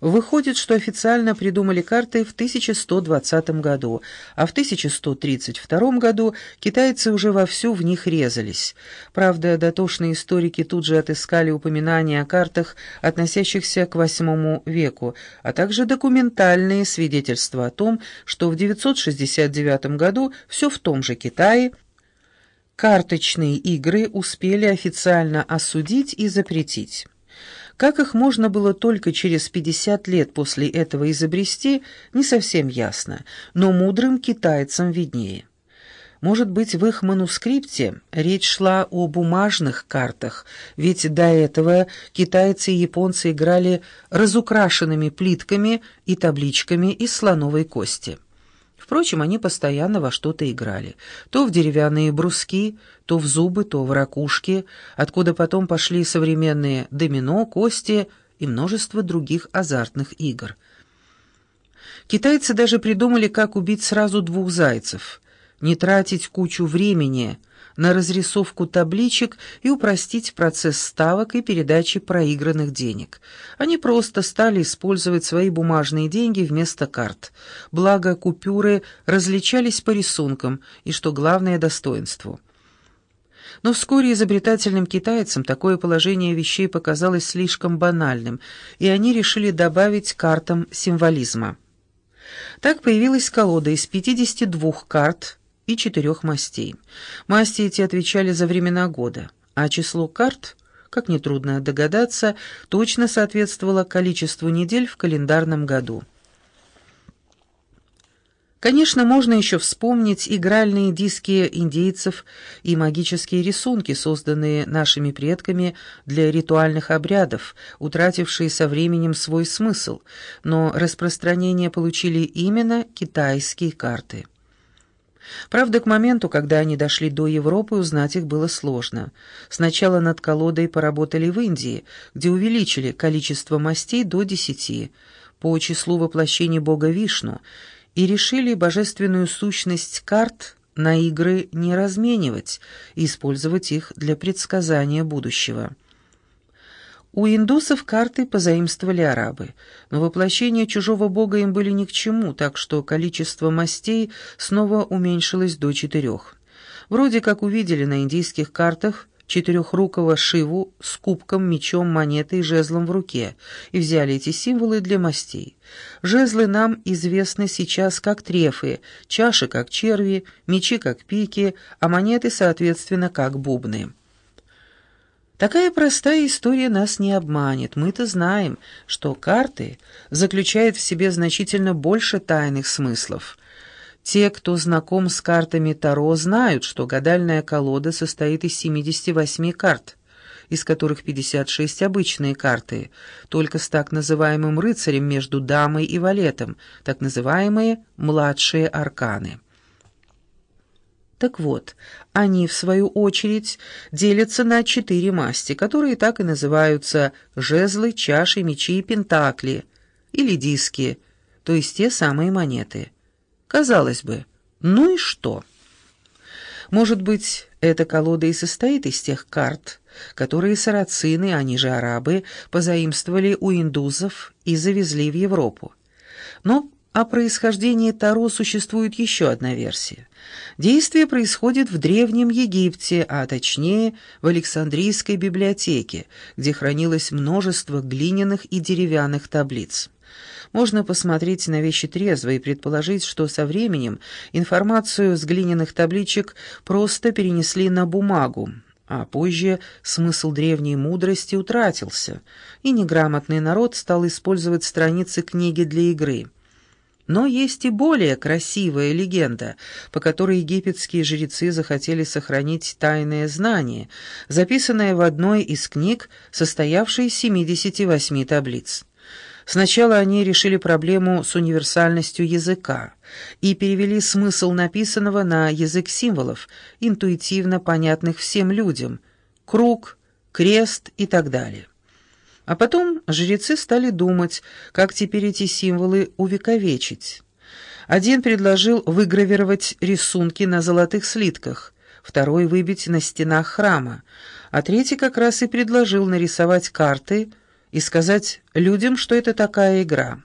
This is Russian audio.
Выходит, что официально придумали карты в 1120 году, а в 1132 году китайцы уже вовсю в них резались. Правда, дотошные историки тут же отыскали упоминания о картах, относящихся к VIII веку, а также документальные свидетельства о том, что в 969 году все в том же Китае карточные игры успели официально осудить и запретить. Как их можно было только через 50 лет после этого изобрести, не совсем ясно, но мудрым китайцам виднее. Может быть, в их манускрипте речь шла о бумажных картах, ведь до этого китайцы и японцы играли разукрашенными плитками и табличками из слоновой кости. Впрочем, они постоянно во что-то играли. То в деревянные бруски, то в зубы, то в ракушки, откуда потом пошли современные домино, кости и множество других азартных игр. Китайцы даже придумали, как убить сразу двух зайцев. Не тратить кучу времени на разрисовку табличек и упростить процесс ставок и передачи проигранных денег. Они просто стали использовать свои бумажные деньги вместо карт. Благо, купюры различались по рисункам и, что главное, достоинству. Но вскоре изобретательным китайцам такое положение вещей показалось слишком банальным, и они решили добавить картам символизма. Так появилась колода из 52 карт, и четырех мастей. Масти эти отвечали за времена года, а число карт, как нетрудно догадаться, точно соответствовало количеству недель в календарном году. Конечно, можно еще вспомнить игральные диски индейцев и магические рисунки, созданные нашими предками для ритуальных обрядов, утратившие со временем свой смысл, но распространение получили именно китайские карты. Правда, к моменту, когда они дошли до Европы, узнать их было сложно. Сначала над колодой поработали в Индии, где увеличили количество мастей до десяти, по числу воплощений бога Вишну, и решили божественную сущность карт на игры не разменивать и использовать их для предсказания будущего. У индусов карты позаимствовали арабы, но воплощения чужого бога им были ни к чему, так что количество мастей снова уменьшилось до четырех. Вроде как увидели на индийских картах четырехрукого Шиву с кубком, мечом, монетой и жезлом в руке, и взяли эти символы для мастей. Жезлы нам известны сейчас как трефы, чаши как черви, мечи как пики, а монеты, соответственно, как бубны. Такая простая история нас не обманет. Мы-то знаем, что карты заключают в себе значительно больше тайных смыслов. Те, кто знаком с картами Таро, знают, что гадальная колода состоит из 78 карт, из которых 56 обычные карты, только с так называемым рыцарем между дамой и валетом, так называемые «младшие арканы». Так вот, они, в свою очередь, делятся на четыре масти, которые так и называются жезлы, чаши, мечи и пентакли, или диски, то есть те самые монеты. Казалось бы, ну и что? Может быть, эта колода и состоит из тех карт, которые сарацины, они же арабы, позаимствовали у индусов и завезли в Европу. Но о происхождении Таро существует еще одна версия. Действие происходит в Древнем Египте, а точнее в Александрийской библиотеке, где хранилось множество глиняных и деревянных таблиц. Можно посмотреть на вещи трезво и предположить, что со временем информацию с глиняных табличек просто перенесли на бумагу, а позже смысл древней мудрости утратился, и неграмотный народ стал использовать страницы книги для игры – но есть и более красивая легенда, по которой египетские жрецы захотели сохранить тайное знание, записанное в одной из книг, состоявшей из 78 таблиц. Сначала они решили проблему с универсальностью языка и перевели смысл написанного на язык символов, интуитивно понятных всем людям – круг, крест и так далее. А потом жрецы стали думать, как теперь эти символы увековечить. Один предложил выгравировать рисунки на золотых слитках, второй выбить на стенах храма, а третий как раз и предложил нарисовать карты и сказать людям, что это такая игра.